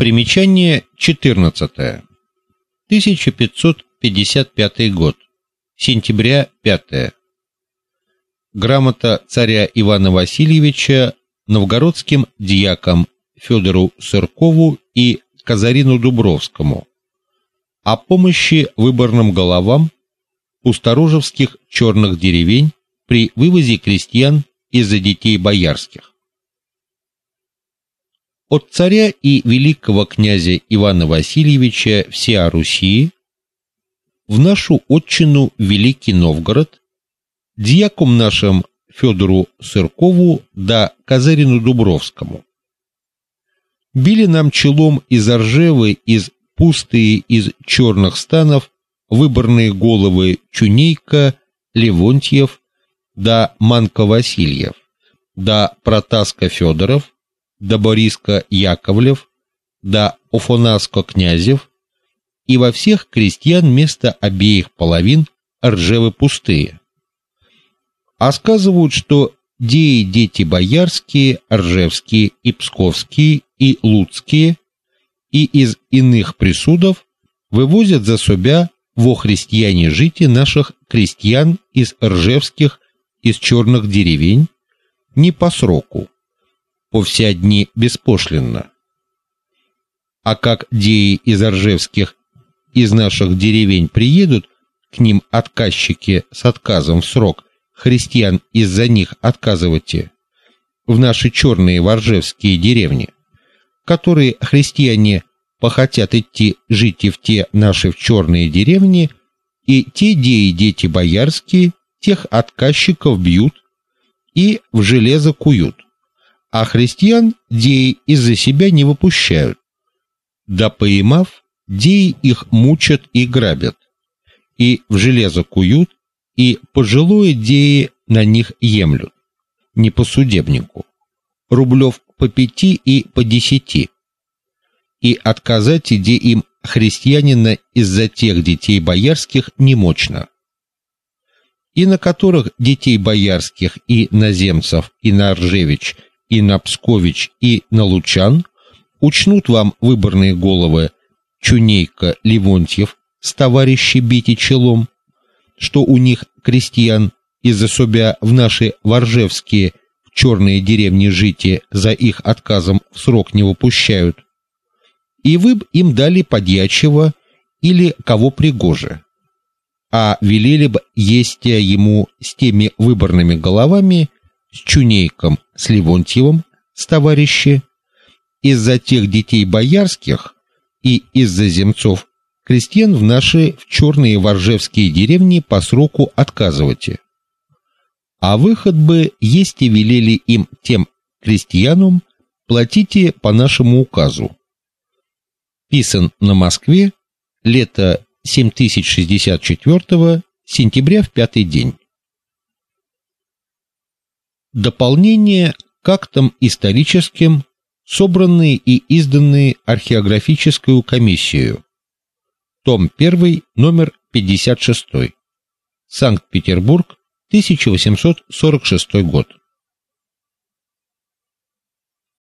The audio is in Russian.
Примечание 14. 1555 год. Сентября 5. Грамота царя Ивана Васильевича новгородским диакам Федору Сыркову и Казарину Дубровскому о помощи выборным головам пусторожевских черных деревень при вывозе крестьян из-за детей боярских. От царя и великого князя Ивана Васильевича всея Руси в нашу отчину Великий Новгород дьяком нашим Федору Сыркову да Казарину Дубровскому. Били нам челом из Оржевы, из пустые, из черных станов выборные головы Чунейка, Левонтьев, да Манко Васильев, да Протаска Федоров, да Бориска Яковлев, да Офонаско Князев, и во всех крестьян место обеих половин Ржевы пустые. А сказывают, что деи дети боярские, ржевские и псковские и луцкие и из иных присудов вывозят за себя во христиане жити наших крестьян из ржевских, из черных деревень не по сроку, по все дни беспошлинно. А как деи из ржевских из наших деревень приедут к ним отказчики с отказом в срок христиан из-за них отказывайте в наши черные воржевские деревни, которые христиане похотят идти жить и в те наши в черные деревни, и те деи дети боярские тех отказчиков бьют и в железо куют, а христиан деи из-за себя не выпущают. Да поймав, деи их мучат и грабят, и в железо куют, и пожилое деи на них емлют, не по судебнику, рублев по пяти и по десяти, и отказать иде им христианина из-за тех детей боярских немощно, и на которых детей боярских и наземцев, и на Ржевич, и на Пскович, и на Лучан учнут вам выборные головы Чунейка, Левонтьев с товарищи бить челом, что у них крестьян из-за себя в наши варжевские в черные деревни жити за их отказом в срок не выпущают. И вы б им дали подьячего или кого пригоже. А велели бы есть ему с теми выборными головами, с Чунейком, с Левонтьевым, с товарищи, из-за тех детей боярских и из-за земцов крестьян в наши в черные воржевские деревни по сроку отказывайте. А выход бы есть и велели им тем крестьянам платите по нашему указу. Писан на Москве, лето 7064 сентября в пятый день. Дополнение к актам историческим собранные и изданные археографическую комиссию. Том 1, номер 56. Санкт-Петербург, 1846 год.